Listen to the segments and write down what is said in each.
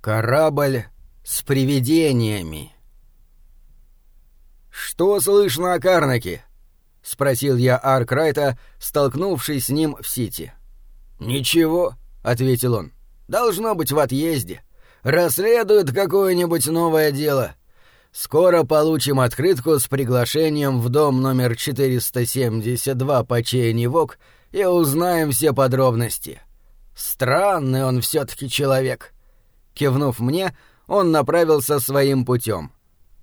Корабль с привидениями. «Что слышно о Карнаке?» — спросил я Аркрайта, столкнувшись с ним в Сити. «Ничего», — ответил он. «Должно быть в отъезде. Расследует какое-нибудь новое дело. Скоро получим открытку с приглашением в дом номер 472 по Чейни Вок и узнаем все подробности. Странный он все таки человек». Кивнув мне, он направился своим путем.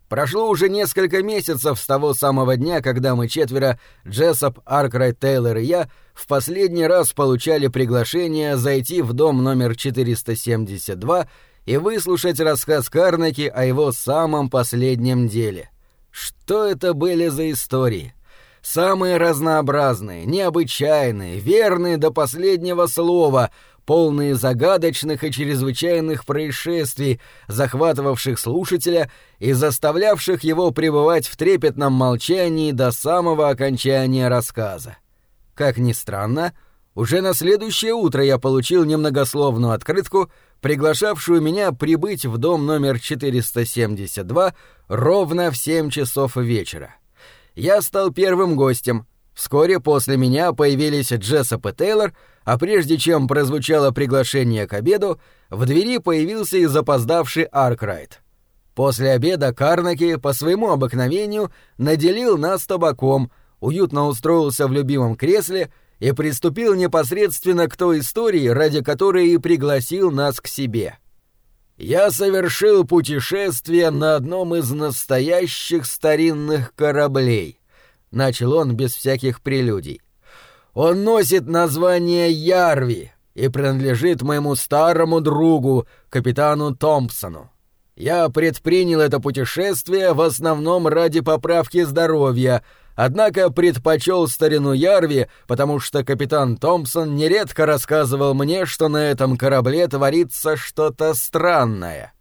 Прошло уже несколько месяцев с того самого дня, когда мы четверо, Джессоп, Аркрайт, Тейлор и я, в последний раз получали приглашение зайти в дом номер 472 и выслушать рассказ Карнаки о его самом последнем деле. Что это были за истории? Самые разнообразные, необычайные, верные до последнего слова, полные загадочных и чрезвычайных происшествий, захватывавших слушателя и заставлявших его пребывать в трепетном молчании до самого окончания рассказа. Как ни странно, уже на следующее утро я получил немногословную открытку, приглашавшую меня прибыть в дом номер 472 ровно в 7 часов вечера. Я стал первым гостем. Вскоре после меня появились Джессоп и Тейлор — а прежде чем прозвучало приглашение к обеду, в двери появился и запоздавший Аркрайт. После обеда Карнаки по своему обыкновению наделил нас табаком, уютно устроился в любимом кресле и приступил непосредственно к той истории, ради которой и пригласил нас к себе. Я совершил путешествие на одном из настоящих старинных кораблей, начал он без всяких прелюдий. Он носит название Ярви и принадлежит моему старому другу, капитану Томпсону. Я предпринял это путешествие в основном ради поправки здоровья, однако предпочел старину Ярви, потому что капитан Томпсон нередко рассказывал мне, что на этом корабле творится что-то странное.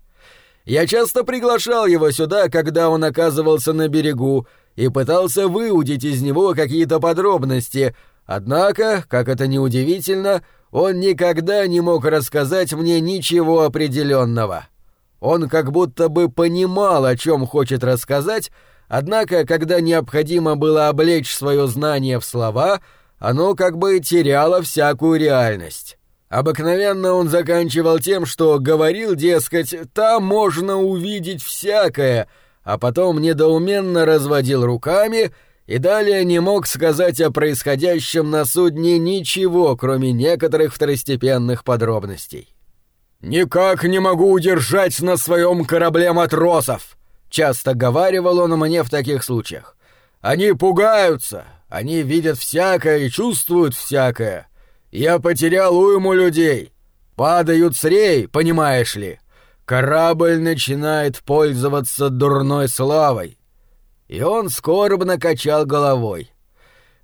Я часто приглашал его сюда, когда он оказывался на берегу, и пытался выудить из него какие-то подробности — Однако, как это ни удивительно, он никогда не мог рассказать мне ничего определенного. Он как будто бы понимал, о чем хочет рассказать, однако, когда необходимо было облечь свое знание в слова, оно как бы теряло всякую реальность. Обыкновенно он заканчивал тем, что говорил, дескать, там можно увидеть всякое, а потом недоуменно разводил руками — и далее не мог сказать о происходящем на судне ничего, кроме некоторых второстепенных подробностей. «Никак не могу удержать на своем корабле матросов», — часто говаривал он мне в таких случаях. «Они пугаются, они видят всякое и чувствуют всякое. Я потерял уйму людей. Падают с рей, понимаешь ли. Корабль начинает пользоваться дурной славой. И он скорбно качал головой.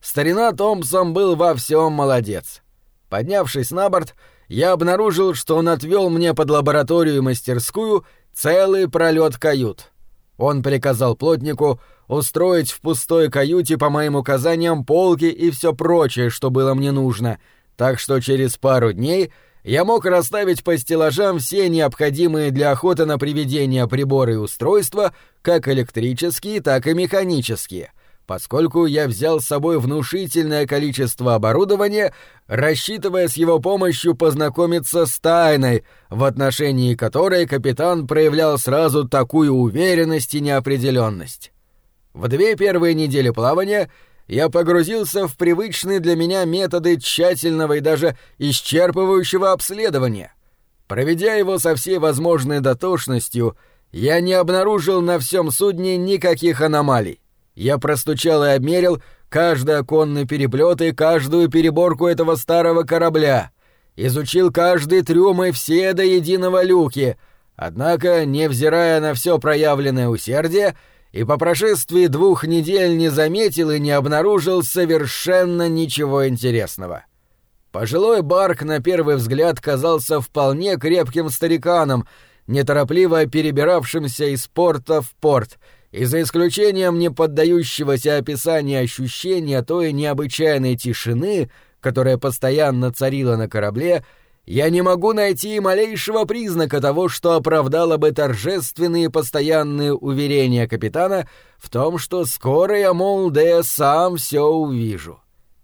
Старина Томпсон был во всем молодец. Поднявшись на борт, я обнаружил, что он отвел мне под лабораторию и мастерскую целый пролет кают. Он приказал плотнику устроить в пустой каюте по моим указаниям полки и все прочее, что было мне нужно, так что через пару дней я мог расставить по стеллажам все необходимые для охоты на привидения приборы и устройства, как электрические, так и механические, поскольку я взял с собой внушительное количество оборудования, рассчитывая с его помощью познакомиться с тайной, в отношении которой капитан проявлял сразу такую уверенность и неопределенность. В две первые недели плавания — я погрузился в привычные для меня методы тщательного и даже исчерпывающего обследования. Проведя его со всей возможной дотошностью, я не обнаружил на всем судне никаких аномалий. Я простучал и обмерил каждый оконный переплет и каждую переборку этого старого корабля, изучил каждый трюм и все до единого люки, однако, невзирая на все проявленное усердие, и по прошествии двух недель не заметил и не обнаружил совершенно ничего интересного. Пожилой Барк на первый взгляд казался вполне крепким стариканом, неторопливо перебиравшимся из порта в порт, и за исключением не поддающегося описания ощущения той необычайной тишины, которая постоянно царила на корабле, я не могу найти малейшего признака того, что оправдало бы торжественные постоянные уверения капитана в том, что скоро я, мол, да я сам все увижу.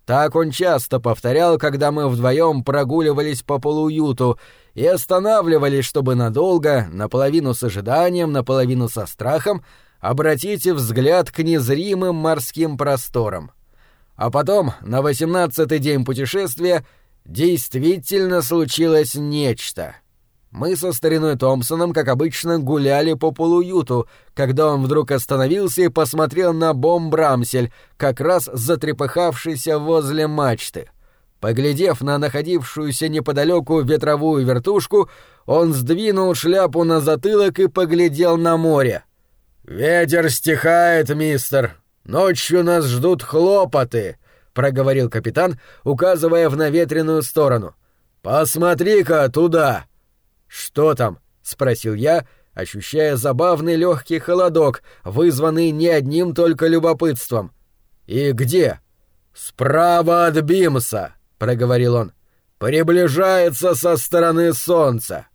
Так он часто повторял, когда мы вдвоем прогуливались по полуюту и останавливались, чтобы надолго, наполовину с ожиданием, наполовину со страхом, обратить взгляд к незримым морским просторам. А потом, на восемнадцатый день путешествия, действительно случилось нечто. Мы со стариной Томпсоном, как обычно, гуляли по полуюту, когда он вдруг остановился и посмотрел на бомбрамсель, как раз затрепыхавшийся возле мачты. Поглядев на находившуюся неподалеку ветровую вертушку, он сдвинул шляпу на затылок и поглядел на море. «Ветер стихает, мистер. Ночью нас ждут хлопоты», — проговорил капитан, указывая в наветренную сторону. «Посмотри-ка туда!» «Что там?» — спросил я, ощущая забавный легкий холодок, вызванный не одним только любопытством. «И где?» «Справа от Бимса», — проговорил он. «Приближается со стороны солнца».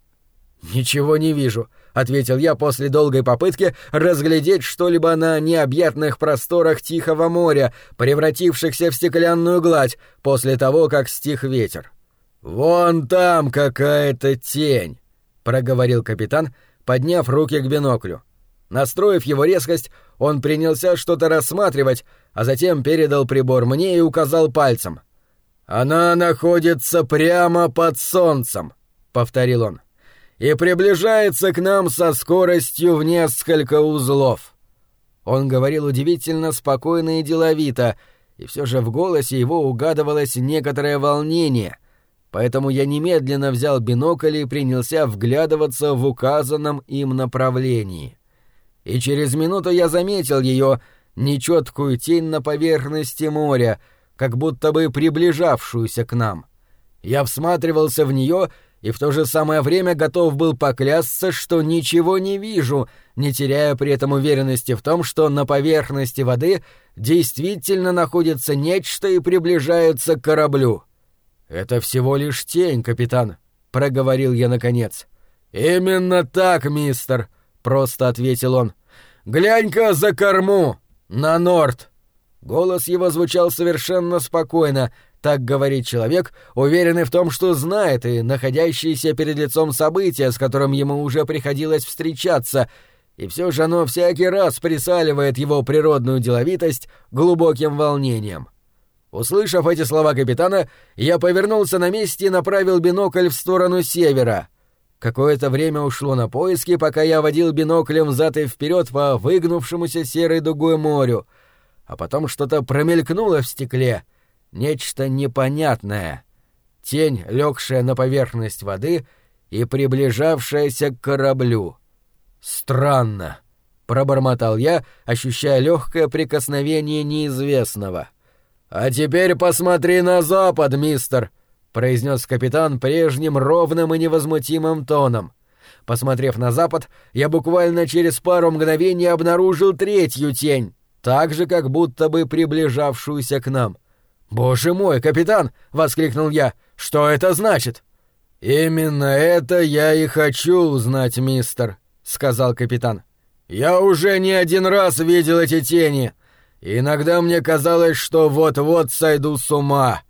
«Ничего не вижу», — ответил я после долгой попытки разглядеть что-либо на необъятных просторах Тихого моря, превратившихся в стеклянную гладь после того, как стих ветер. «Вон там какая-то тень», — проговорил капитан, подняв руки к биноклю. Настроив его резкость, он принялся что-то рассматривать, а затем передал прибор мне и указал пальцем. «Она находится прямо под солнцем», — повторил он, — «и приближается к нам со скоростью в несколько узлов». Он говорил удивительно спокойно и деловито, и все же в голосе его угадывалось некоторое волнение — поэтому я немедленно взял бинокль и принялся вглядываться в указанном им направлении. И через минуту я заметил ее нечеткую тень на поверхности моря, как будто бы приближавшуюся к нам. Я всматривался в нее и в то же самое время готов был поклясться, что ничего не вижу, не теряя при этом уверенности в том, что на поверхности воды действительно находится нечто и приближается к кораблю. «Это всего лишь тень, капитан», — проговорил я наконец. «Именно так, мистер», — просто ответил он. «Глянь-ка за корму! На норд!» Голос его звучал совершенно спокойно, так говорит человек, уверенный в том, что знает и находящийся перед лицом события, с которым ему уже приходилось встречаться, и все же оно всякий раз присаливает его природную деловитость глубоким волнением. Услышав эти слова капитана, я повернулся на месте и направил бинокль в сторону севера. Какое-то время ушло на поиски, пока я водил биноклем взад и вперед по выгнувшемуся серой дугой морю. А потом что-то промелькнуло в стекле. Нечто непонятное. Тень, легшая на поверхность воды и приближавшаяся к кораблю. «Странно», — пробормотал я, ощущая легкое прикосновение неизвестного. «А теперь посмотри на запад, мистер», — произнес капитан прежним ровным и невозмутимым тоном. Посмотрев на запад, я буквально через пару мгновений обнаружил третью тень, так же, как будто бы приближавшуюся к нам. «Боже мой, капитан!» — воскликнул я. «Что это значит?» «Именно это я и хочу узнать, мистер», — сказал капитан. «Я уже не один раз видел эти тени, Иногда мне казалось, что вот-вот сойду с ума.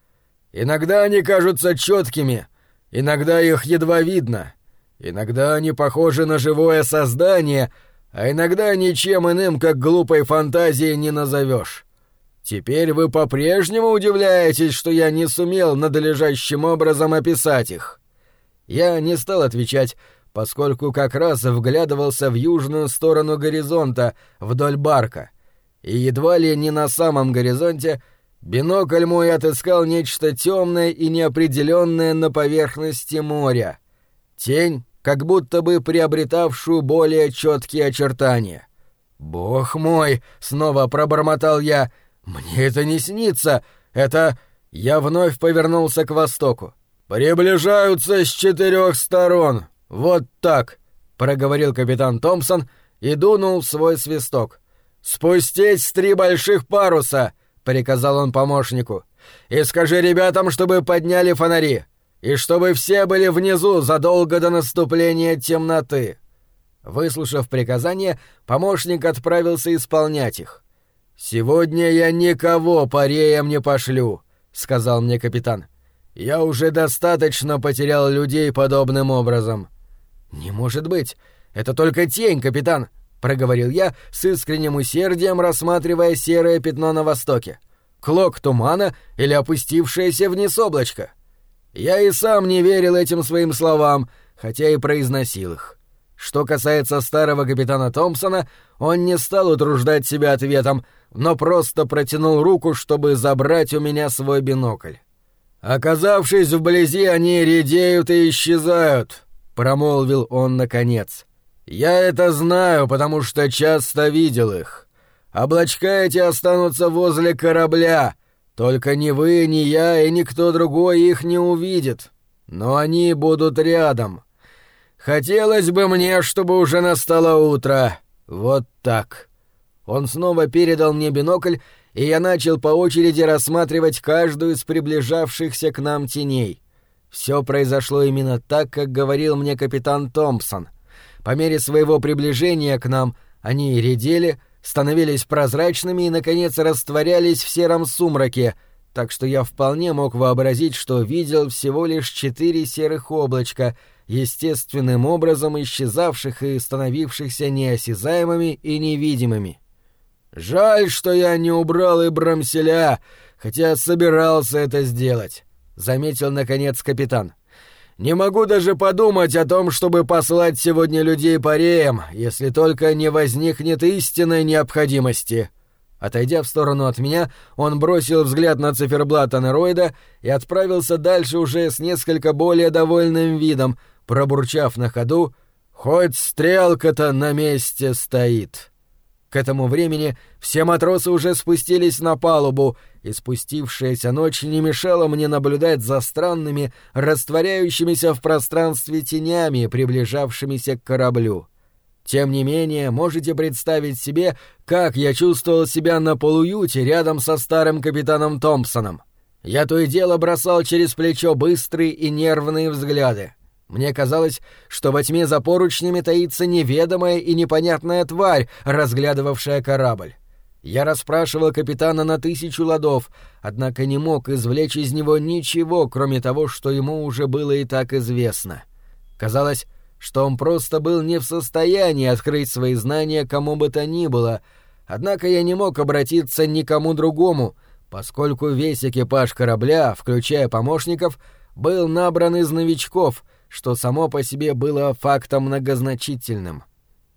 Иногда они кажутся четкими, иногда их едва видно. Иногда они похожи на живое создание, а иногда ничем иным, как глупой фантазией, не назовешь. Теперь вы по-прежнему удивляетесь, что я не сумел надлежащим образом описать их. Я не стал отвечать, поскольку как раз вглядывался в южную сторону горизонта, вдоль барка — и едва ли не на самом горизонте бинокль мой отыскал нечто темное и неопределенное на поверхности моря. Тень, как будто бы приобретавшую более четкие очертания. «Бог мой!» — снова пробормотал я. «Мне это не снится! Это...» Я вновь повернулся к востоку. «Приближаются с четырех сторон! Вот так!» — проговорил капитан Томпсон и дунул свой свисток. «Спустить с три больших паруса!» — приказал он помощнику. «И скажи ребятам, чтобы подняли фонари. И чтобы все были внизу задолго до наступления темноты». Выслушав приказание, помощник отправился исполнять их. «Сегодня я никого пареем не пошлю», — сказал мне капитан. «Я уже достаточно потерял людей подобным образом». «Не может быть! Это только тень, капитан!» — проговорил я с искренним усердием, рассматривая серое пятно на востоке. «Клок тумана или опустившееся вниз облачко?» Я и сам не верил этим своим словам, хотя и произносил их. Что касается старого капитана Томпсона, он не стал утруждать себя ответом, но просто протянул руку, чтобы забрать у меня свой бинокль. «Оказавшись вблизи, они редеют и исчезают», — промолвил он наконец. «Я это знаю, потому что часто видел их. Облачка эти останутся возле корабля, только ни вы, ни я и никто другой их не увидит. Но они будут рядом. Хотелось бы мне, чтобы уже настало утро. Вот так. Он снова передал мне бинокль, и я начал по очереди рассматривать каждую из приближавшихся к нам теней. Все произошло именно так, как говорил мне капитан Томпсон. По мере своего приближения к нам они редели, становились прозрачными и, наконец, растворялись в сером сумраке, так что я вполне мог вообразить, что видел всего лишь четыре серых облачка — естественным образом исчезавших и становившихся неосязаемыми и невидимыми. «Жаль, что я не убрал и Брамселя, хотя собирался это сделать», — заметил, наконец, капитан. «Не могу даже подумать о том, чтобы послать сегодня людей по реям, если только не возникнет истинной необходимости». Отойдя в сторону от меня, он бросил взгляд на циферблат анероида и отправился дальше уже с несколько более довольным видом, пробурчав на ходу «Хоть стрелка-то на месте стоит». К этому времени все матросы уже спустились на палубу, и спустившаяся ночь не мешала мне наблюдать за странными, растворяющимися в пространстве тенями, приближавшимися к кораблю. Тем не менее, можете представить себе, как я чувствовал себя на полуюте рядом со старым капитаном Томпсоном. Я то и дело бросал через плечо быстрые и нервные взгляды. Мне казалось, что во тьме за поручнями таится неведомая и непонятная тварь, разглядывавшая корабль. Я расспрашивал капитана на тысячу ладов, однако не мог извлечь из него ничего, кроме того, что ему уже было и так известно. Казалось, что он просто был не в состоянии открыть свои знания кому бы то ни было, однако я не мог обратиться никому другому, поскольку весь экипаж корабля, включая помощников, был набран из новичков — что само по себе было фактом многозначительным.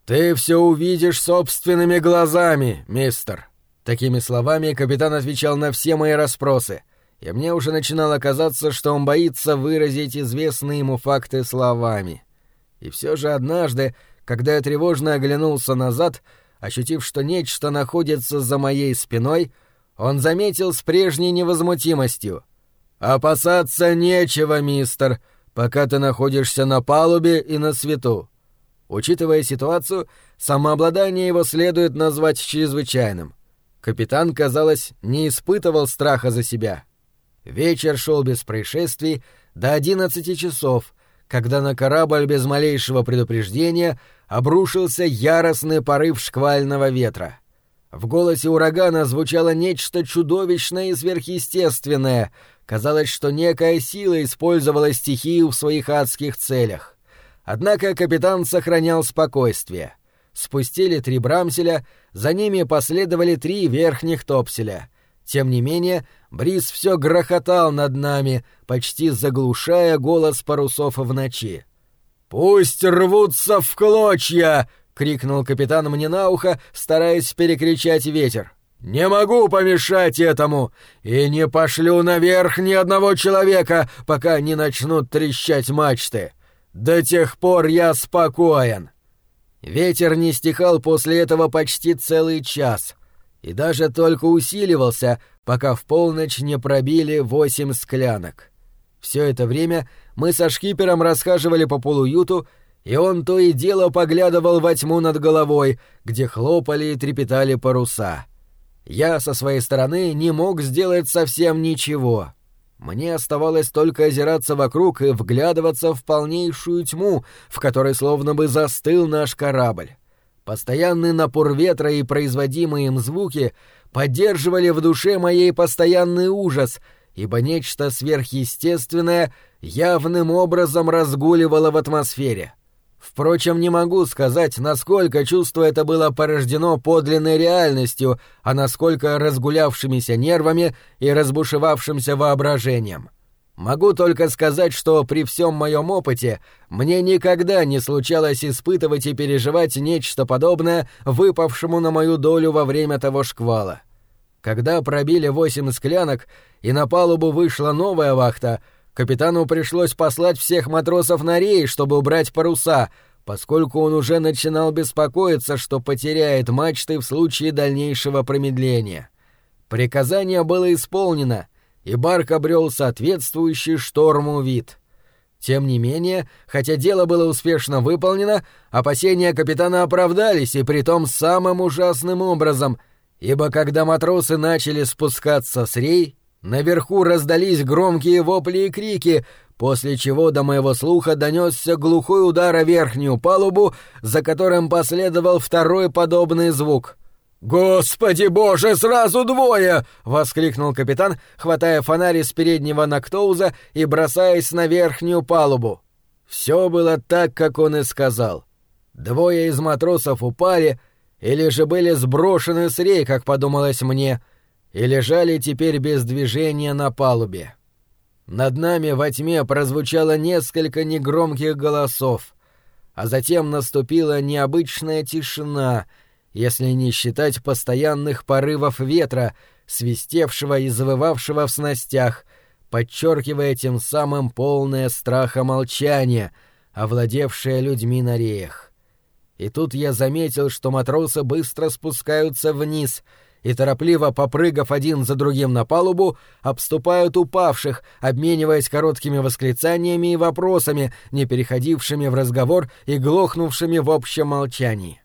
«Ты все увидишь собственными глазами, мистер!» Такими словами капитан отвечал на все мои расспросы, и мне уже начинало казаться, что он боится выразить известные ему факты словами. И все же однажды, когда я тревожно оглянулся назад, ощутив, что нечто находится за моей спиной, он заметил с прежней невозмутимостью. «Опасаться нечего, мистер пока ты находишься на палубе и на свету. Учитывая ситуацию, самообладание его следует назвать чрезвычайным. Капитан, казалось, не испытывал страха за себя. Вечер шел без происшествий до одиннадцати часов, когда на корабль без малейшего предупреждения обрушился яростный порыв шквального ветра. В голосе урагана звучало нечто чудовищное и сверхъестественное — Казалось, что некая сила использовала стихию в своих адских целях. Однако капитан сохранял спокойствие. Спустили три брамселя, за ними последовали три верхних топселя. Тем не менее, бриз все грохотал над нами, почти заглушая голос парусов в ночи. «Пусть рвутся в клочья!» — крикнул капитан мне на ухо, стараясь перекричать ветер. Не могу помешать этому и не пошлю наверх ни одного человека, пока не начнут трещать мачты. До тех пор я спокоен. Ветер не стихал после этого почти целый час и даже только усиливался, пока в полночь не пробили восемь склянок. Все это время мы со шкипером расхаживали по полуюту, и он то и дело поглядывал во тьму над головой, где хлопали и трепетали паруса. Я со своей стороны не мог сделать совсем ничего. Мне оставалось только озираться вокруг и вглядываться в полнейшую тьму, в которой словно бы застыл наш корабль. Постоянный напор ветра и производимые им звуки поддерживали в душе моей постоянный ужас, ибо нечто сверхъестественное явным образом разгуливало в атмосфере. Впрочем, не могу сказать, насколько чувство это было порождено подлинной реальностью, а насколько разгулявшимися нервами и разбушевавшимся воображением. Могу только сказать, что при всем моем опыте мне никогда не случалось испытывать и переживать нечто подобное выпавшему на мою долю во время того шквала. Когда пробили восемь склянок и на палубу вышла новая вахта — Капитану пришлось послать всех матросов на рей, чтобы убрать паруса, поскольку он уже начинал беспокоиться, что потеряет мачты в случае дальнейшего промедления. Приказание было исполнено, и барк обрел соответствующий шторму вид. Тем не менее, хотя дело было успешно выполнено, опасения капитана оправдались, и притом самым ужасным образом, ибо когда матросы начали спускаться с рей, Наверху раздались громкие вопли и крики, после чего до моего слуха донесся глухой удар о верхнюю палубу, за которым последовал второй подобный звук. «Господи боже, сразу двое!» — воскликнул капитан, хватая фонарь из переднего Нактоуза и бросаясь на верхнюю палубу. Все было так, как он и сказал. Двое из матросов упали или же были сброшены с рей, как подумалось мне — и лежали теперь без движения на палубе. Над нами во тьме прозвучало несколько негромких голосов, а затем наступила необычная тишина, если не считать постоянных порывов ветра, свистевшего и завывавшего в снастях, подчеркивая тем самым полное страха молчание, овладевшее людьми на реях. И тут я заметил, что матросы быстро спускаются вниз — и, торопливо попрыгав один за другим на палубу, обступают упавших, обмениваясь короткими восклицаниями и вопросами, не переходившими в разговор и глохнувшими в общем молчании.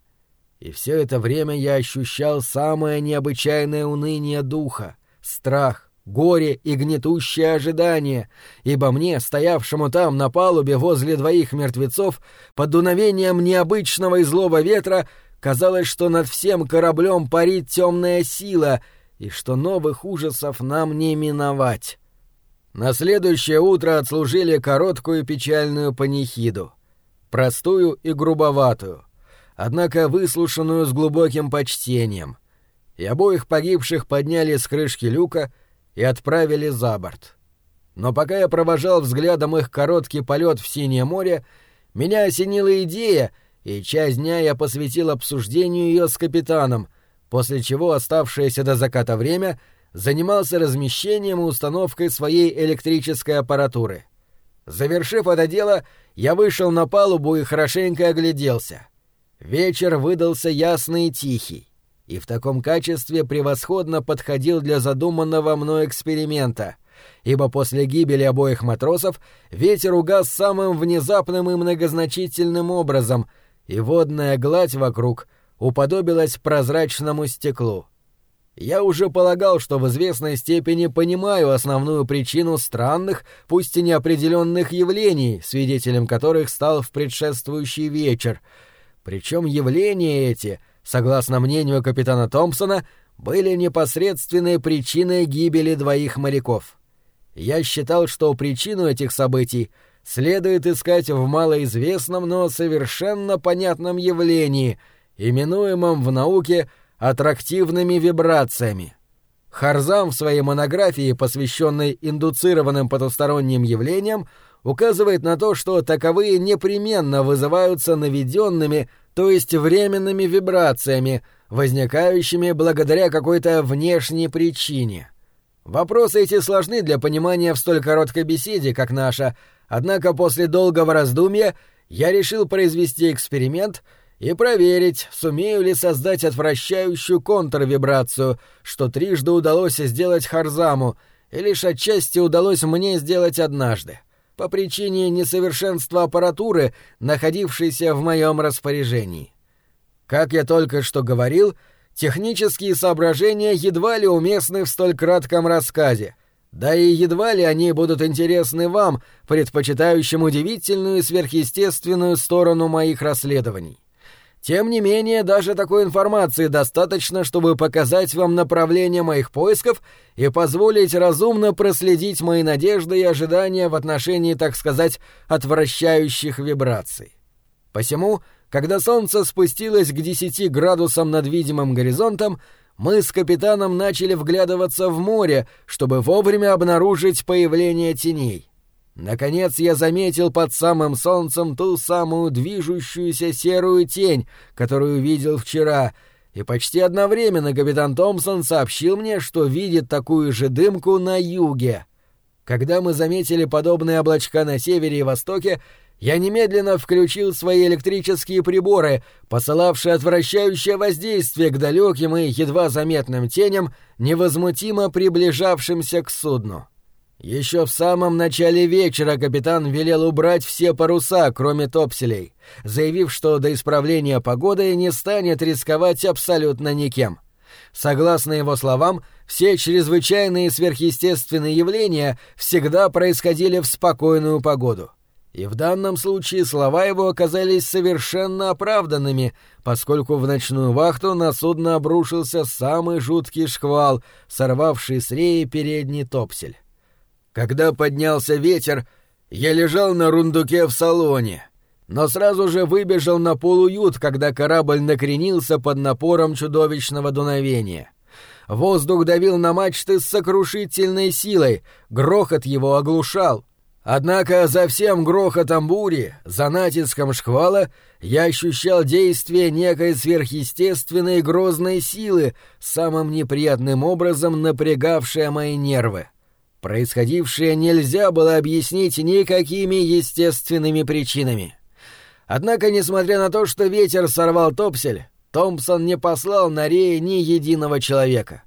И все это время я ощущал самое необычайное уныние духа, страх, горе и гнетущее ожидание, ибо мне, стоявшему там на палубе возле двоих мертвецов, под дуновением необычного и злого ветра, Казалось, что над всем кораблем парит темная сила, и что новых ужасов нам не миновать. На следующее утро отслужили короткую печальную панихиду. Простую и грубоватую, однако выслушанную с глубоким почтением. И обоих погибших подняли с крышки люка и отправили за борт. Но пока я провожал взглядом их короткий полет в синее море, меня осенила идея — и часть дня я посвятил обсуждению ее с капитаном, после чего оставшееся до заката время занимался размещением и установкой своей электрической аппаратуры. Завершив это дело, я вышел на палубу и хорошенько огляделся. Вечер выдался ясный и тихий, и в таком качестве превосходно подходил для задуманного мной эксперимента — ибо после гибели обоих матросов ветер угас самым внезапным и многозначительным образом, и водная гладь вокруг уподобилась прозрачному стеклу. Я уже полагал, что в известной степени понимаю основную причину странных, пусть и неопределенных явлений, свидетелем которых стал в предшествующий вечер. Причем явления эти, согласно мнению капитана Томпсона, были непосредственной причиной гибели двоих моряков. Я считал, что причину этих событий — следует искать в малоизвестном, но совершенно понятном явлении, именуемом в науке аттрактивными вибрациями. Харзам в своей монографии, посвященной индуцированным потусторонним явлениям, указывает на то, что таковые непременно вызываются наведенными, то есть временными вибрациями, возникающими благодаря какой-то внешней причине. Вопросы эти сложны для понимания в столь короткой беседе, как наша, Однако после долгого раздумья я решил произвести эксперимент и проверить, сумею ли создать отвращающую контрвибрацию, что трижды удалось сделать Харзаму, и лишь отчасти удалось мне сделать однажды, по причине несовершенства аппаратуры, находившейся в моем распоряжении. Как я только что говорил, технические соображения едва ли уместны в столь кратком рассказе — Да и едва ли они будут интересны вам, предпочитающим удивительную и сверхъестественную сторону моих расследований. Тем не менее, даже такой информации достаточно, чтобы показать вам направление моих поисков и позволить разумно проследить мои надежды и ожидания в отношении, так сказать, отвращающих вибраций. Посему, когда солнце спустилось к 10 градусам над видимым горизонтом, мы с капитаном начали вглядываться в море, чтобы вовремя обнаружить появление теней. Наконец я заметил под самым солнцем ту самую движущуюся серую тень, которую видел вчера, и почти одновременно капитан Томпсон сообщил мне, что видит такую же дымку на юге. Когда мы заметили подобные облачка на севере и востоке, я немедленно включил свои электрические приборы, посылавшие отвращающее воздействие к далеким и едва заметным теням, невозмутимо приближавшимся к судну. Еще в самом начале вечера капитан велел убрать все паруса, кроме топселей, заявив, что до исправления погоды не станет рисковать абсолютно никем. Согласно его словам, все чрезвычайные сверхъестественные явления всегда происходили в спокойную погоду. И в данном случае слова его оказались совершенно оправданными, поскольку в ночную вахту на судно обрушился самый жуткий шквал, сорвавший с реи передний топсель. Когда поднялся ветер, я лежал на рундуке в салоне, но сразу же выбежал на полуют, когда корабль накренился под напором чудовищного дуновения. Воздух давил на мачты с сокрушительной силой, грохот его оглушал. Однако за всем грохотом бури, за натиском шквала, я ощущал действие некой сверхъестественной грозной силы, самым неприятным образом напрягавшая мои нервы. Происходившее нельзя было объяснить никакими естественными причинами. Однако, несмотря на то, что ветер сорвал топсель, Томпсон не послал на рее ни единого человека.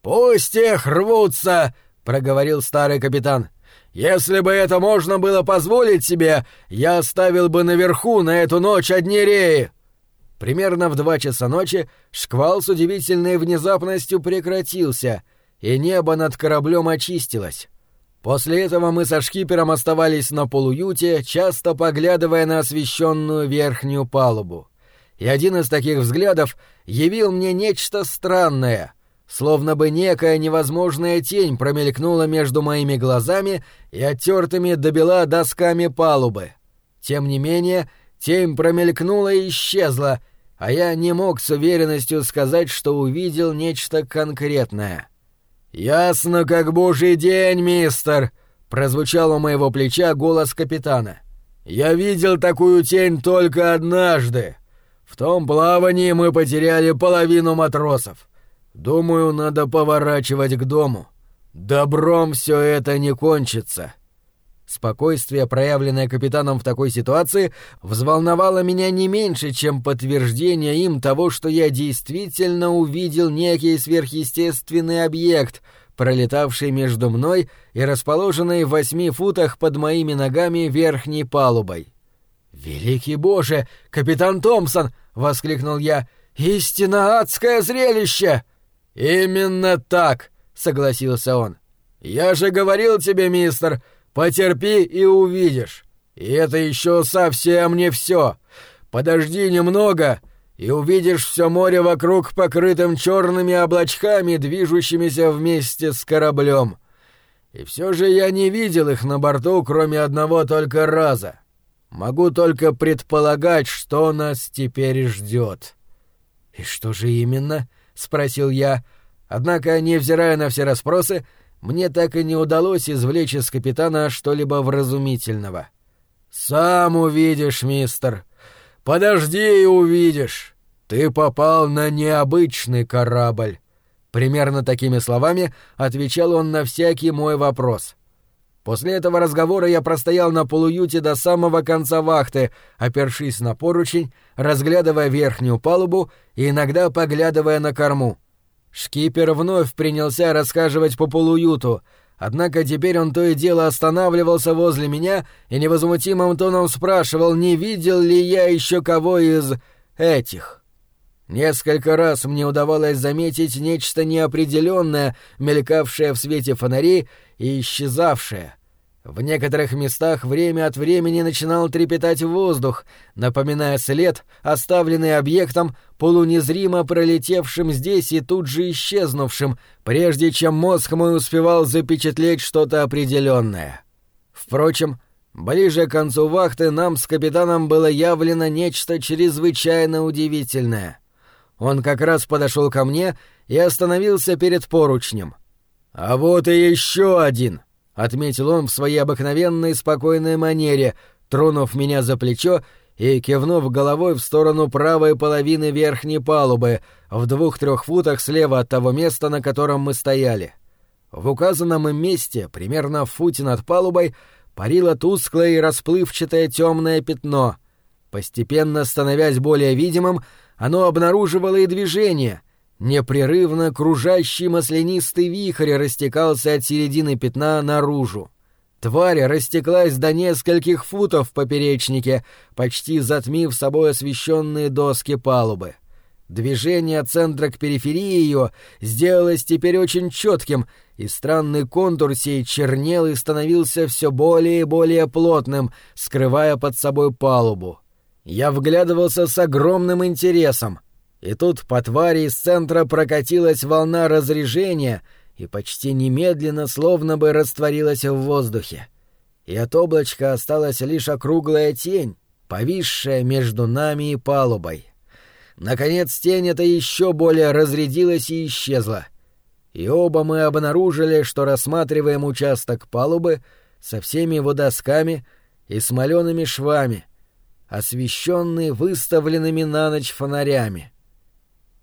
«Пусть их рвутся!» — проговорил старый капитан. «Если бы это можно было позволить себе, я оставил бы наверху на эту ночь одни реи!» Примерно в два часа ночи шквал с удивительной внезапностью прекратился — и небо над кораблем очистилось. После этого мы со шкипером оставались на полуюте, часто поглядывая на освещенную верхнюю палубу. И один из таких взглядов явил мне нечто странное, словно бы некая невозможная тень промелькнула между моими глазами и оттертыми до бела досками палубы. Тем не менее, тень промелькнула и исчезла, а я не мог с уверенностью сказать, что увидел нечто конкретное — «Ясно, как божий день, мистер!» — прозвучал у моего плеча голос капитана. «Я видел такую тень только однажды. В том плавании мы потеряли половину матросов. Думаю, надо поворачивать к дому. Добром все это не кончится». Спокойствие, проявленное капитаном в такой ситуации, взволновало меня не меньше, чем подтверждение им того, что я действительно увидел некий сверхъестественный объект, пролетавший между мной и расположенный в восьми футах под моими ногами верхней палубой. «Великий Боже! Капитан Томпсон!» — воскликнул я. «Истинно адское зрелище!» «Именно так!» — согласился он. «Я же говорил тебе, мистер, Потерпи и увидишь. И это еще совсем не все. Подожди немного, и увидишь все море вокруг покрытым черными облачками, движущимися вместе с кораблем. И все же я не видел их на борту, кроме одного только раза. Могу только предполагать, что нас теперь ждет. «И что же именно?» — спросил я. Однако, невзирая на все расспросы, — мне так и не удалось извлечь из капитана что-либо вразумительного. «Сам увидишь, мистер. Подожди и увидишь. Ты попал на необычный корабль». Примерно такими словами отвечал он на всякий мой вопрос. После этого разговора я простоял на полуюте до самого конца вахты, опершись на поручень, разглядывая верхнюю палубу и иногда поглядывая на корму. Шкипер вновь принялся рассказывать по полуюту, однако теперь он то и дело останавливался возле меня и невозмутимым тоном спрашивал, не видел ли я еще кого из этих. Несколько раз мне удавалось заметить нечто неопределенное, мелькавшее в свете фонарей и исчезавшее. В некоторых местах время от времени начинал трепетать воздух, напоминая след, оставленный объектом, полунезримо пролетевшим здесь и тут же исчезнувшим, прежде чем мозг мой успевал запечатлеть что-то определенное. Впрочем, ближе к концу вахты нам с капитаном было явлено нечто чрезвычайно удивительное. Он как раз подошел ко мне и остановился перед поручнем. «А вот и еще один!» — отметил он в своей обыкновенной спокойной манере, тронув меня за плечо и кивнув головой в сторону правой половины верхней палубы, в двух-трех футах слева от того места, на котором мы стояли. В указанном им месте, примерно в футе над палубой, парило тусклое и расплывчатое темное пятно. Постепенно становясь более видимым, оно обнаруживало и движение — Непрерывно кружащий маслянистый вихрь растекался от середины пятна наружу. Тварь растеклась до нескольких футов в поперечнике, почти затмив собой освещенные доски палубы. Движение от центра к периферии ее сделалось теперь очень четким, и странный контур сей чернел и становился все более и более плотным, скрывая под собой палубу. Я вглядывался с огромным интересом — и тут по твари из центра прокатилась волна разрежения и почти немедленно словно бы растворилась в воздухе. И от облачка осталась лишь округлая тень, повисшая между нами и палубой. Наконец тень эта еще более разрядилась и исчезла. И оба мы обнаружили, что рассматриваем участок палубы со всеми его досками и смолеными швами, освещенный выставленными на ночь фонарями.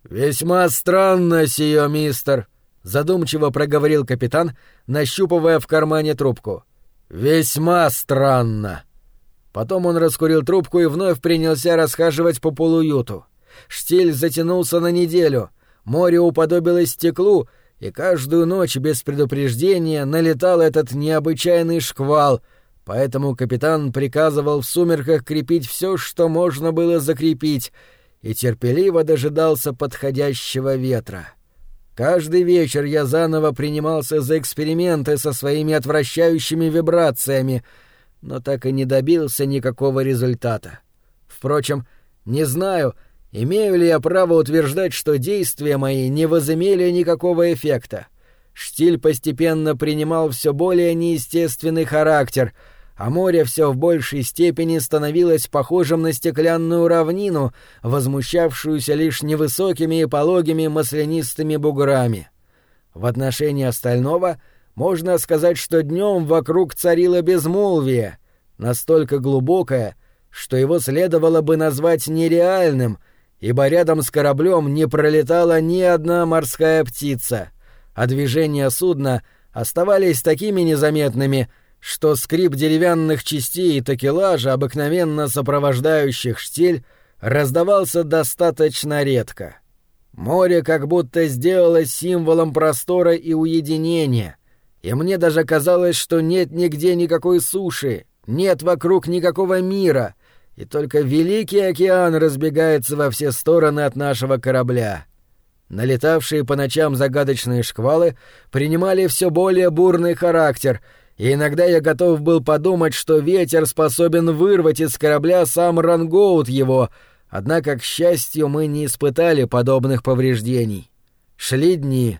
«Весьма странно сие, мистер», — задумчиво проговорил капитан, нащупывая в кармане трубку. «Весьма странно». Потом он раскурил трубку и вновь принялся расхаживать по полуюту. Штиль затянулся на неделю, море уподобилось стеклу, и каждую ночь без предупреждения налетал этот необычайный шквал, поэтому капитан приказывал в сумерках крепить все, что можно было закрепить, и терпеливо дожидался подходящего ветра. Каждый вечер я заново принимался за эксперименты со своими отвращающими вибрациями, но так и не добился никакого результата. Впрочем, не знаю, имею ли я право утверждать, что действия мои не возымели никакого эффекта. Штиль постепенно принимал все более неестественный характер — а море все в большей степени становилось похожим на стеклянную равнину, возмущавшуюся лишь невысокими и пологими маслянистыми буграми. В отношении остального можно сказать, что днем вокруг царило безмолвие, настолько глубокое, что его следовало бы назвать нереальным, ибо рядом с кораблем не пролетала ни одна морская птица, а движения судна оставались такими незаметными — что скрип деревянных частей и такелажа, обыкновенно сопровождающих штиль, раздавался достаточно редко. Море как будто сделалось символом простора и уединения, и мне даже казалось, что нет нигде никакой суши, нет вокруг никакого мира, и только Великий океан разбегается во все стороны от нашего корабля. Налетавшие по ночам загадочные шквалы принимали все более бурный характер — и иногда я готов был подумать, что ветер способен вырвать из корабля сам рангоут его, однако, к счастью, мы не испытали подобных повреждений. Шли дни.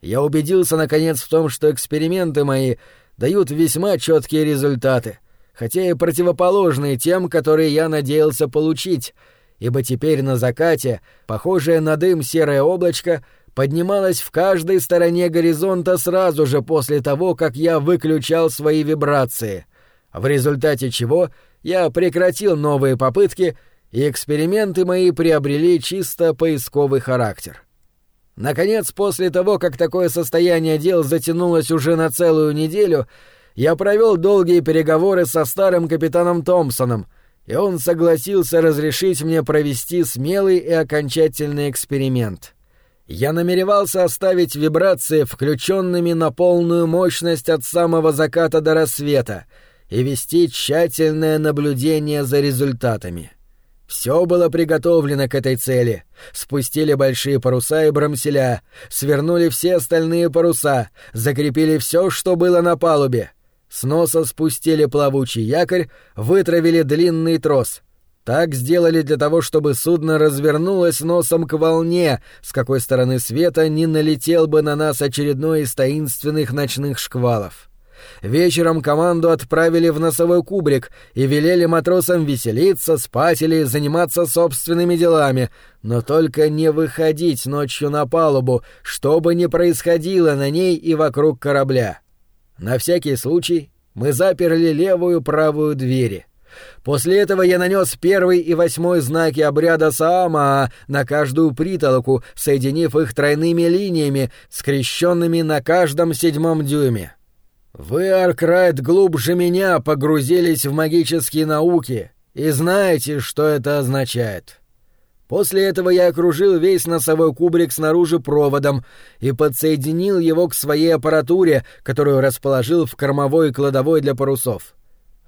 Я убедился, наконец, в том, что эксперименты мои дают весьма четкие результаты, хотя и противоположные тем, которые я надеялся получить, ибо теперь на закате, похожее на дым серое облачко — поднималась в каждой стороне горизонта сразу же после того, как я выключал свои вибрации, в результате чего я прекратил новые попытки, и эксперименты мои приобрели чисто поисковый характер. Наконец, после того, как такое состояние дел затянулось уже на целую неделю, я провел долгие переговоры со старым капитаном Томпсоном, и он согласился разрешить мне провести смелый и окончательный эксперимент — я намеревался оставить вибрации включенными на полную мощность от самого заката до рассвета и вести тщательное наблюдение за результатами. Все было приготовлено к этой цели. Спустили большие паруса и брамселя, свернули все остальные паруса, закрепили все, что было на палубе. С носа спустили плавучий якорь, вытравили длинный трос. Так сделали для того, чтобы судно развернулось носом к волне, с какой стороны света не налетел бы на нас очередной из таинственных ночных шквалов. Вечером команду отправили в носовой кубрик и велели матросам веселиться, спать или заниматься собственными делами, но только не выходить ночью на палубу, что бы ни происходило на ней и вокруг корабля. На всякий случай мы заперли левую правую двери. После этого я нанес первый и восьмой знаки обряда Саама на каждую притолоку, соединив их тройными линиями, скрещенными на каждом седьмом дюйме. Вы, Аркрайт, глубже меня погрузились в магические науки и знаете, что это означает. После этого я окружил весь носовой кубрик снаружи проводом и подсоединил его к своей аппаратуре, которую расположил в кормовой кладовой для парусов.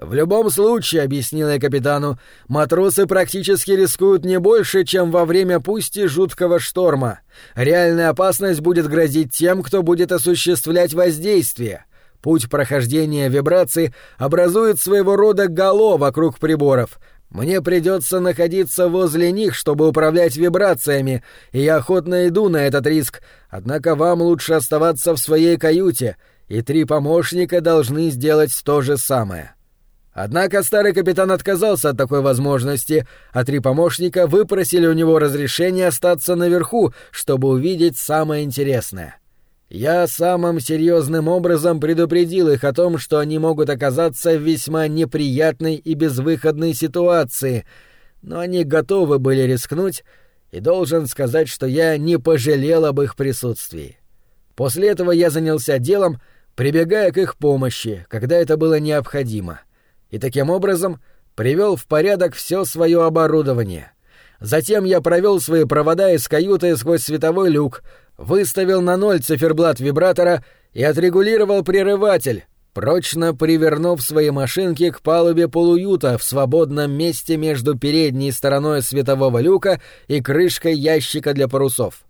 В любом случае, объяснил я капитану, матросы практически рискуют не больше, чем во время пусть жуткого шторма. Реальная опасность будет грозить тем, кто будет осуществлять воздействие. Путь прохождения вибраций образует своего рода гало вокруг приборов. Мне придется находиться возле них, чтобы управлять вибрациями, и я охотно иду на этот риск. Однако вам лучше оставаться в своей каюте, и три помощника должны сделать то же самое. Однако старый капитан отказался от такой возможности, а три помощника выпросили у него разрешение остаться наверху, чтобы увидеть самое интересное. Я самым серьезным образом предупредил их о том, что они могут оказаться в весьма неприятной и безвыходной ситуации, но они готовы были рискнуть, и должен сказать, что я не пожалел об их присутствии. После этого я занялся делом, прибегая к их помощи, когда это было необходимо, и таким образом привел в порядок все свое оборудование. Затем я провел свои провода из каюты сквозь световой люк, выставил на ноль циферблат вибратора и отрегулировал прерыватель, прочно привернув свои машинки к палубе полуюта в свободном месте между передней стороной светового люка и крышкой ящика для парусов.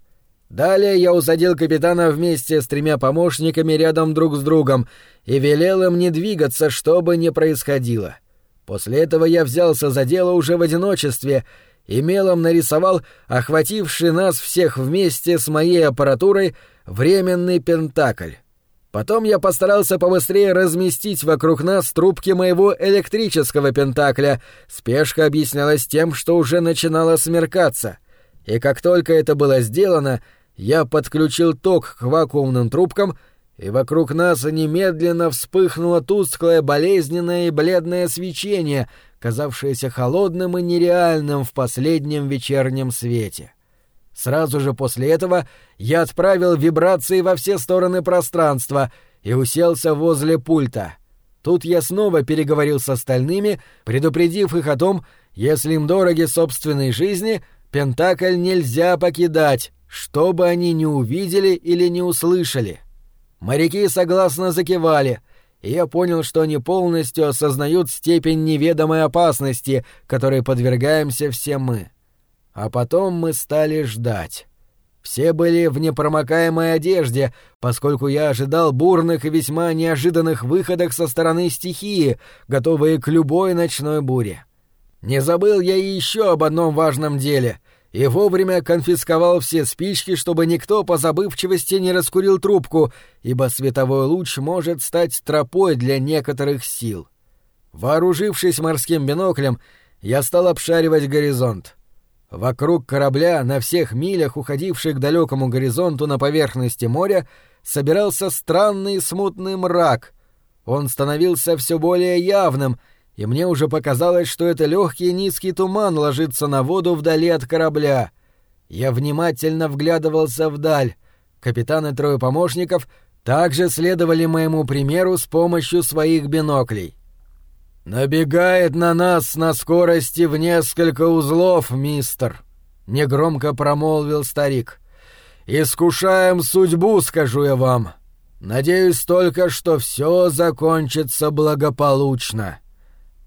Далее я усадил капитана вместе с тремя помощниками рядом друг с другом и велел им не двигаться, что бы ни происходило. После этого я взялся за дело уже в одиночестве — и мелом нарисовал охвативший нас всех вместе с моей аппаратурой временный пентакль. Потом я постарался побыстрее разместить вокруг нас трубки моего электрического пентакля. Спешка объяснялась тем, что уже начинало смеркаться. И как только это было сделано, я подключил ток к вакуумным трубкам, и вокруг нас немедленно вспыхнуло тусклое болезненное и бледное свечение — казавшееся холодным и нереальным в последнем вечернем свете. Сразу же после этого я отправил вибрации во все стороны пространства и уселся возле пульта. Тут я снова переговорил с остальными, предупредив их о том, если им дороги собственной жизни, Пентакль нельзя покидать, что бы они ни увидели или не услышали. Моряки согласно закивали — и я понял, что они полностью осознают степень неведомой опасности, которой подвергаемся все мы. А потом мы стали ждать. Все были в непромокаемой одежде, поскольку я ожидал бурных и весьма неожиданных выходок со стороны стихии, готовые к любой ночной буре. Не забыл я и еще об одном важном деле — и вовремя конфисковал все спички, чтобы никто по забывчивости не раскурил трубку, ибо световой луч может стать тропой для некоторых сил. Вооружившись морским биноклем, я стал обшаривать горизонт. Вокруг корабля, на всех милях, уходивших к далекому горизонту на поверхности моря, собирался странный смутный мрак. Он становился все более явным — и мне уже показалось, что это легкий низкий туман ложится на воду вдали от корабля. Я внимательно вглядывался вдаль. Капитан и трое помощников также следовали моему примеру с помощью своих биноклей. «Набегает на нас на скорости в несколько узлов, мистер», — негромко промолвил старик. «Искушаем судьбу, скажу я вам. Надеюсь только, что все закончится благополучно».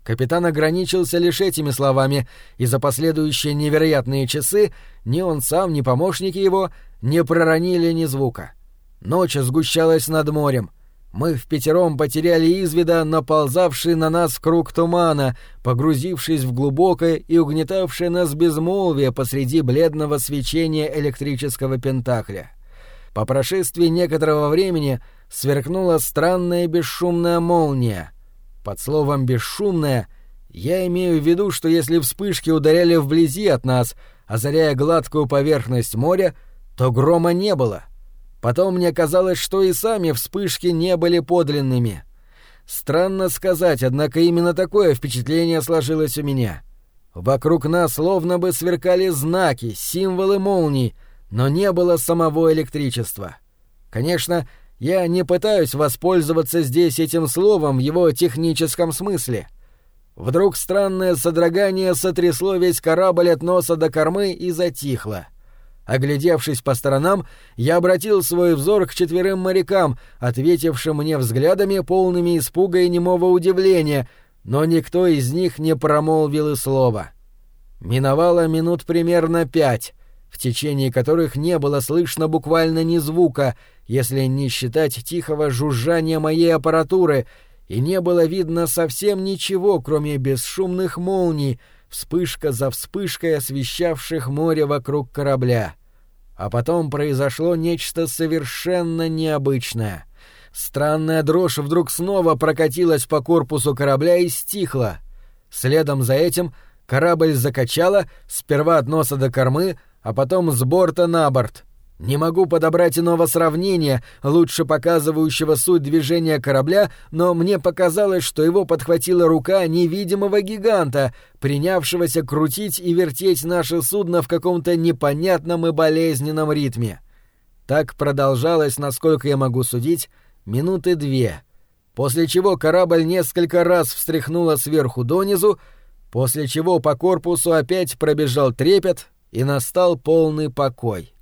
Капитан ограничился лишь этими словами, и за последующие невероятные часы ни он сам, ни помощники его не проронили ни звука. Ночь сгущалась над морем. Мы в пятером потеряли из вида наползавший на нас круг тумана, погрузившись в глубокое и угнетавшее нас безмолвие посреди бледного свечения электрического пентакля. По прошествии некоторого времени сверкнула странная бесшумная молния — под словом «бесшумная» я имею в виду, что если вспышки ударяли вблизи от нас, озаряя гладкую поверхность моря, то грома не было. Потом мне казалось, что и сами вспышки не были подлинными. Странно сказать, однако именно такое впечатление сложилось у меня. Вокруг нас словно бы сверкали знаки, символы молний, но не было самого электричества. Конечно, я не пытаюсь воспользоваться здесь этим словом в его техническом смысле. Вдруг странное содрогание сотрясло весь корабль от носа до кормы и затихло. Оглядевшись по сторонам, я обратил свой взор к четверым морякам, ответившим мне взглядами, полными испуга и немого удивления, но никто из них не промолвил и слова. Миновало минут примерно пять, в течение которых не было слышно буквально ни звука, если не считать тихого жужжания моей аппаратуры, и не было видно совсем ничего, кроме бесшумных молний, вспышка за вспышкой освещавших море вокруг корабля. А потом произошло нечто совершенно необычное. Странная дрожь вдруг снова прокатилась по корпусу корабля и стихла. Следом за этим корабль закачало сперва от носа до кормы, а потом с борта на борт. Не могу подобрать иного сравнения, лучше показывающего суть движения корабля, но мне показалось, что его подхватила рука невидимого гиганта, принявшегося крутить и вертеть наше судно в каком-то непонятном и болезненном ритме. Так продолжалось, насколько я могу судить, минуты две, после чего корабль несколько раз встряхнуло сверху донизу, после чего по корпусу опять пробежал трепет, и настал полный покой.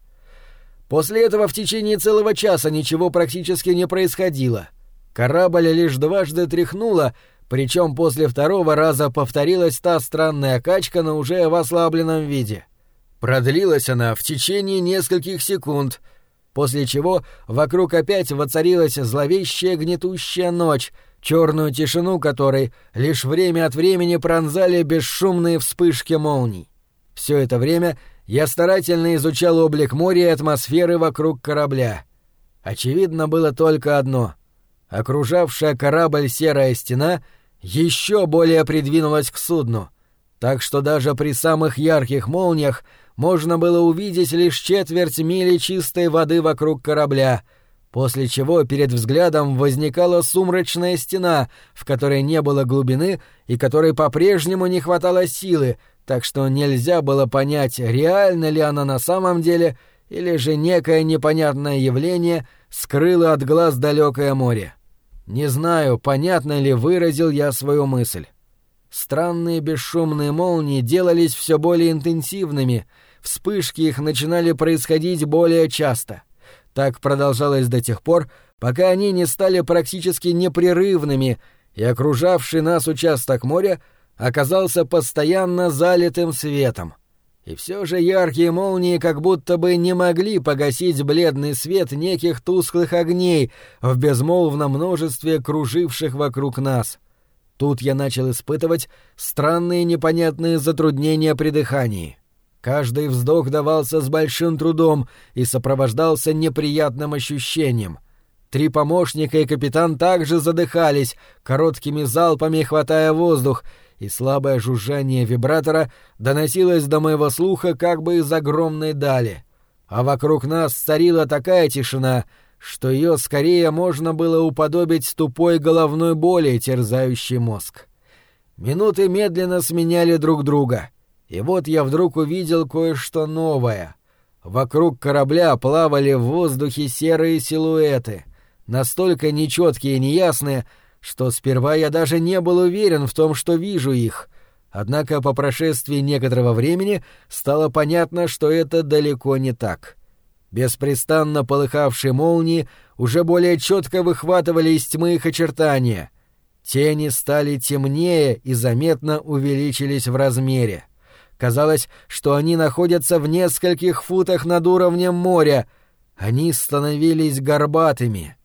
После этого в течение целого часа ничего практически не происходило. Корабль лишь дважды тряхнуло, причем после второго раза повторилась та странная качка, но уже в ослабленном виде. Продлилась она в течение нескольких секунд, после чего вокруг опять воцарилась зловещая гнетущая ночь, черную тишину которой лишь время от времени пронзали бесшумные вспышки молний. Все это время я старательно изучал облик моря и атмосферы вокруг корабля. Очевидно было только одно. Окружавшая корабль серая стена еще более придвинулась к судну, так что даже при самых ярких молниях можно было увидеть лишь четверть мили чистой воды вокруг корабля, после чего перед взглядом возникала сумрачная стена, в которой не было глубины и которой по-прежнему не хватало силы, так что нельзя было понять, реально ли она на самом деле, или же некое непонятное явление скрыло от глаз далекое море. Не знаю, понятно ли выразил я свою мысль. Странные бесшумные молнии делались все более интенсивными, вспышки их начинали происходить более часто. Так продолжалось до тех пор, пока они не стали практически непрерывными, и окружавший нас участок моря — оказался постоянно залитым светом. И все же яркие молнии как будто бы не могли погасить бледный свет неких тусклых огней в безмолвном множестве круживших вокруг нас. Тут я начал испытывать странные непонятные затруднения при дыхании. Каждый вздох давался с большим трудом и сопровождался неприятным ощущением. Три помощника и капитан также задыхались, короткими залпами хватая воздух, и слабое жужжание вибратора доносилось до моего слуха как бы из огромной дали. А вокруг нас царила такая тишина, что ее скорее можно было уподобить тупой головной боли, терзающей мозг. Минуты медленно сменяли друг друга, и вот я вдруг увидел кое-что новое. Вокруг корабля плавали в воздухе серые силуэты, настолько нечеткие и неясные, что сперва я даже не был уверен в том, что вижу их. Однако по прошествии некоторого времени стало понятно, что это далеко не так. Беспрестанно полыхавшие молнии уже более четко выхватывали из тьмы их очертания. Тени стали темнее и заметно увеличились в размере. Казалось, что они находятся в нескольких футах над уровнем моря. Они становились горбатыми.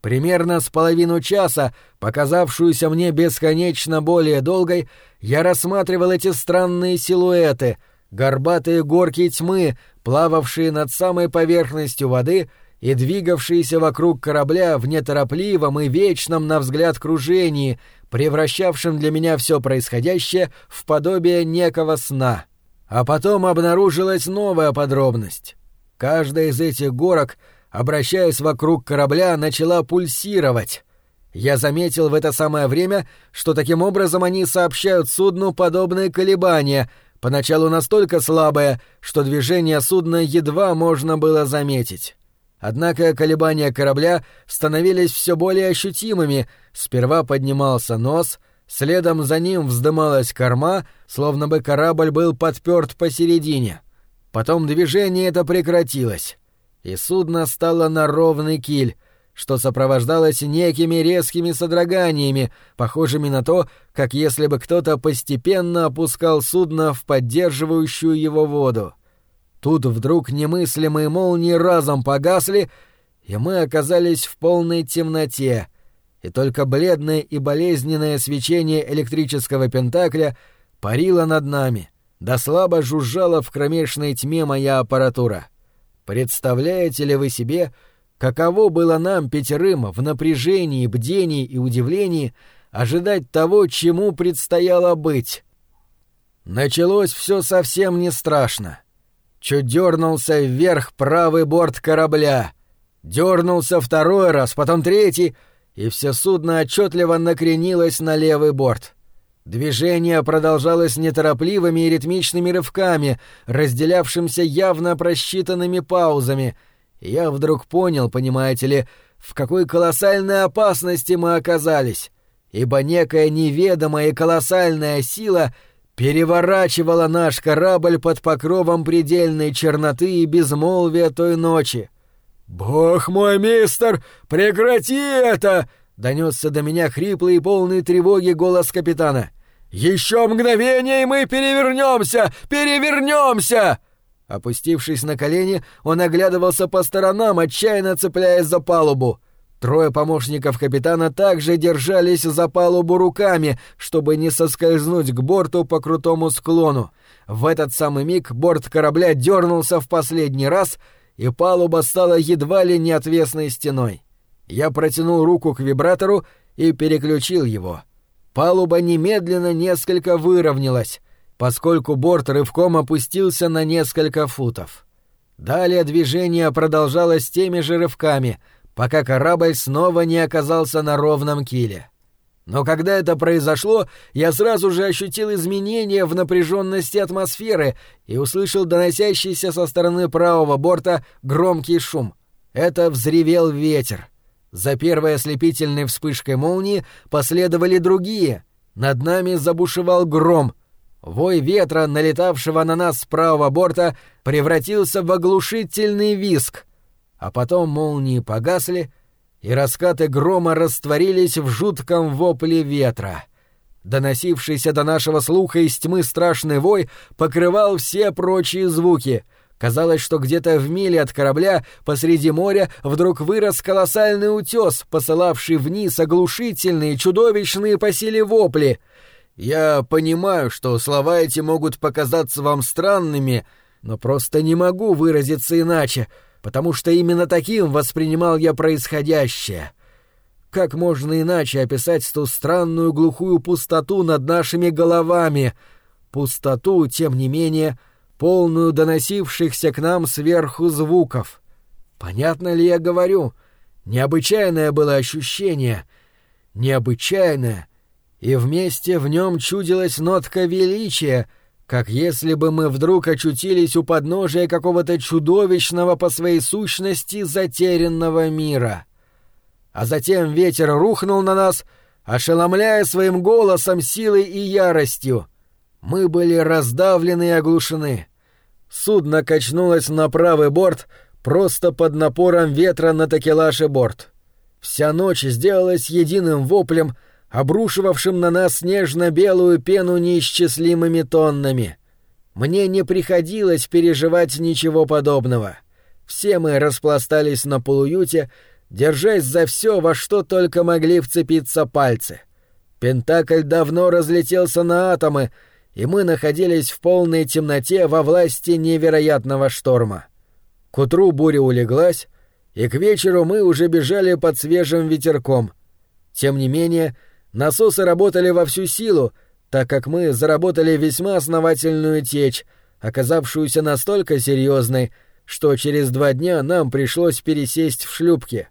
Примерно с половину часа, показавшуюся мне бесконечно более долгой, я рассматривал эти странные силуэты, горбатые горки тьмы, плававшие над самой поверхностью воды — и двигавшиеся вокруг корабля в неторопливом и вечном, на взгляд, кружении, превращавшем для меня все происходящее в подобие некого сна. А потом обнаружилась новая подробность. Каждая из этих горок, обращаясь вокруг корабля, начала пульсировать. Я заметил в это самое время, что таким образом они сообщают судну подобные колебания, поначалу настолько слабые, что движение судна едва можно было заметить. Однако колебания корабля становились все более ощутимыми. Сперва поднимался нос, следом за ним вздымалась корма, словно бы корабль был подперт посередине. Потом движение это прекратилось, и судно стало на ровный киль, что сопровождалось некими резкими содроганиями, похожими на то, как если бы кто-то постепенно опускал судно в поддерживающую его воду. Тут вдруг немыслимые молнии разом погасли, и мы оказались в полной темноте, и только бледное и болезненное свечение электрического пентакля парило над нами, да слабо жужжала в кромешной тьме моя аппаратура. Представляете ли вы себе, каково было нам пятерым в напряжении, бдении и удивлении ожидать того, чему предстояло быть? Началось все совсем не страшно. — Чуть дернулся вверх правый борт корабля. Дернулся второй раз, потом третий, и все судно отчетливо накренилось на левый борт. Движение продолжалось неторопливыми и ритмичными рывками, разделявшимся явно просчитанными паузами. Я вдруг понял, понимаете ли, в какой колоссальной опасности мы оказались, ибо некая неведомая и колоссальная сила — переворачивала наш корабль под покровом предельной черноты и безмолвия той ночи. «Бог мой, мистер, прекрати это!» — донесся до меня хриплый и полный тревоги голос капитана. «Еще мгновение, и мы перевернемся! Перевернемся!» Опустившись на колени, он оглядывался по сторонам, отчаянно цепляясь за палубу. Трое помощников капитана также держались за палубу руками, чтобы не соскользнуть к борту по крутому склону. В этот самый миг борт корабля дернулся в последний раз, и палуба стала едва ли не отвесной стеной. Я протянул руку к вибратору и переключил его. Палуба немедленно несколько выровнялась, поскольку борт рывком опустился на несколько футов. Далее движение продолжалось теми же рывками — пока корабль снова не оказался на ровном киле. Но когда это произошло, я сразу же ощутил изменения в напряженности атмосферы и услышал доносящийся со стороны правого борта громкий шум. Это взревел ветер. За первой ослепительной вспышкой молнии последовали другие. Над нами забушевал гром. Вой ветра, налетавшего на нас с правого борта, превратился в оглушительный виск а потом молнии погасли, и раскаты грома растворились в жутком вопле ветра. Доносившийся до нашего слуха из тьмы страшный вой покрывал все прочие звуки. Казалось, что где-то в миле от корабля посреди моря вдруг вырос колоссальный утес, посылавший вниз оглушительные, чудовищные по силе вопли. Я понимаю, что слова эти могут показаться вам странными, но просто не могу выразиться иначе — потому что именно таким воспринимал я происходящее. Как можно иначе описать ту странную глухую пустоту над нашими головами? Пустоту, тем не менее, полную доносившихся к нам сверху звуков. Понятно ли я говорю? Необычайное было ощущение. Необычайное. И вместе в нем чудилась нотка величия — как если бы мы вдруг очутились у подножия какого-то чудовищного по своей сущности затерянного мира. А затем ветер рухнул на нас, ошеломляя своим голосом, силой и яростью. Мы были раздавлены и оглушены. Судно качнулось на правый борт просто под напором ветра на такелаж борт. Вся ночь сделалась единым воплем, обрушивавшим на нас снежно-белую пену неисчислимыми тоннами. Мне не приходилось переживать ничего подобного. Все мы распластались на полуюте, держась за все, во что только могли вцепиться пальцы. Пентакль давно разлетелся на атомы, и мы находились в полной темноте во власти невероятного шторма. К утру буря улеглась, и к вечеру мы уже бежали под свежим ветерком. Тем не менее, насосы работали во всю силу, так как мы заработали весьма основательную течь, оказавшуюся настолько серьезной, что через два дня нам пришлось пересесть в шлюпки.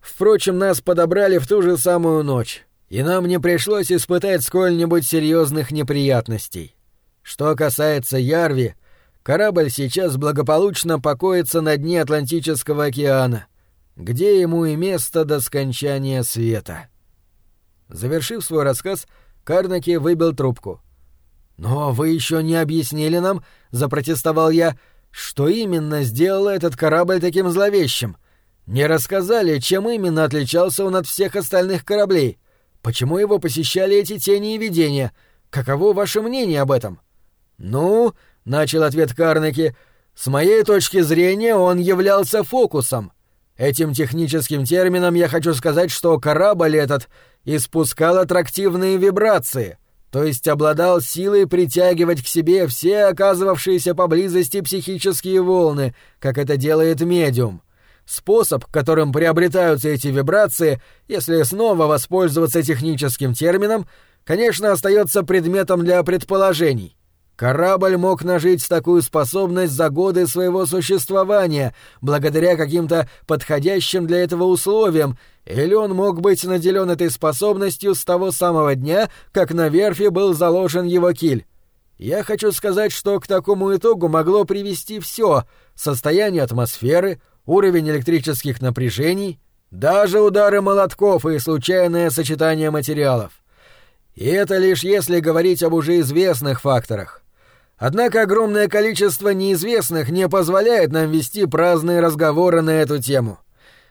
Впрочем, нас подобрали в ту же самую ночь, и нам не пришлось испытать сколь-нибудь серьезных неприятностей. Что касается Ярви, корабль сейчас благополучно покоится на дне Атлантического океана, где ему и место до скончания света. Завершив свой рассказ, Карнаки выбил трубку. «Но вы еще не объяснили нам, — запротестовал я, — что именно сделало этот корабль таким зловещим? Не рассказали, чем именно отличался он от всех остальных кораблей? Почему его посещали эти тени и видения? Каково ваше мнение об этом?» «Ну, — начал ответ Карнаки, — с моей точки зрения он являлся фокусом. Этим техническим термином я хочу сказать, что корабль этот испускал аттрактивные вибрации, то есть обладал силой притягивать к себе все оказывавшиеся поблизости психические волны, как это делает медиум. Способ, которым приобретаются эти вибрации, если снова воспользоваться техническим термином, конечно, остается предметом для предположений. Корабль мог нажить такую способность за годы своего существования, благодаря каким-то подходящим для этого условиям, или он мог быть наделен этой способностью с того самого дня, как на верфи был заложен его киль. Я хочу сказать, что к такому итогу могло привести все — состояние атмосферы, уровень электрических напряжений, даже удары молотков и случайное сочетание материалов. И это лишь если говорить об уже известных факторах. Однако огромное количество неизвестных не позволяет нам вести праздные разговоры на эту тему.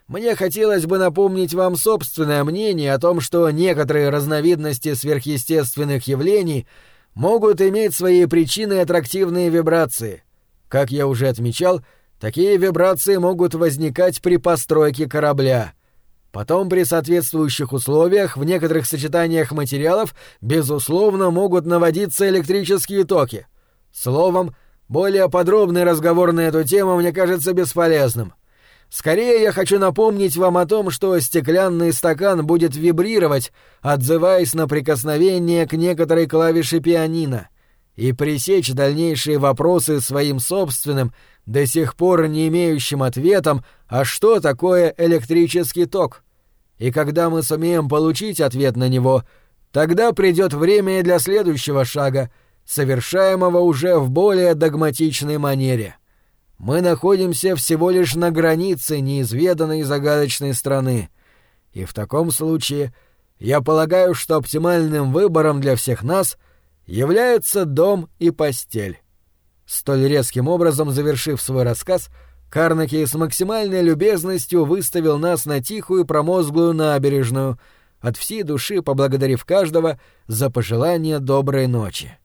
Мне хотелось бы напомнить вам собственное мнение о том, что некоторые разновидности сверхъестественных явлений могут иметь свои причины аттрактивные вибрации. Как я уже отмечал, такие вибрации могут возникать при постройке корабля. Потом при соответствующих условиях в некоторых сочетаниях материалов безусловно могут наводиться электрические токи. Словом, более подробный разговор на эту тему мне кажется бесполезным. Скорее я хочу напомнить вам о том, что стеклянный стакан будет вибрировать, отзываясь на прикосновение к некоторой клавише пианино, и пресечь дальнейшие вопросы своим собственным, до сих пор не имеющим ответом, а что такое электрический ток. И когда мы сумеем получить ответ на него, тогда придет время для следующего шага — совершаемого уже в более догматичной манере. Мы находимся всего лишь на границе неизведанной загадочной страны, и в таком случае я полагаю, что оптимальным выбором для всех нас является дом и постель. Столь резким образом завершив свой рассказ, Карнаки с максимальной любезностью выставил нас на тихую промозглую набережную, от всей души поблагодарив каждого за пожелание доброй ночи.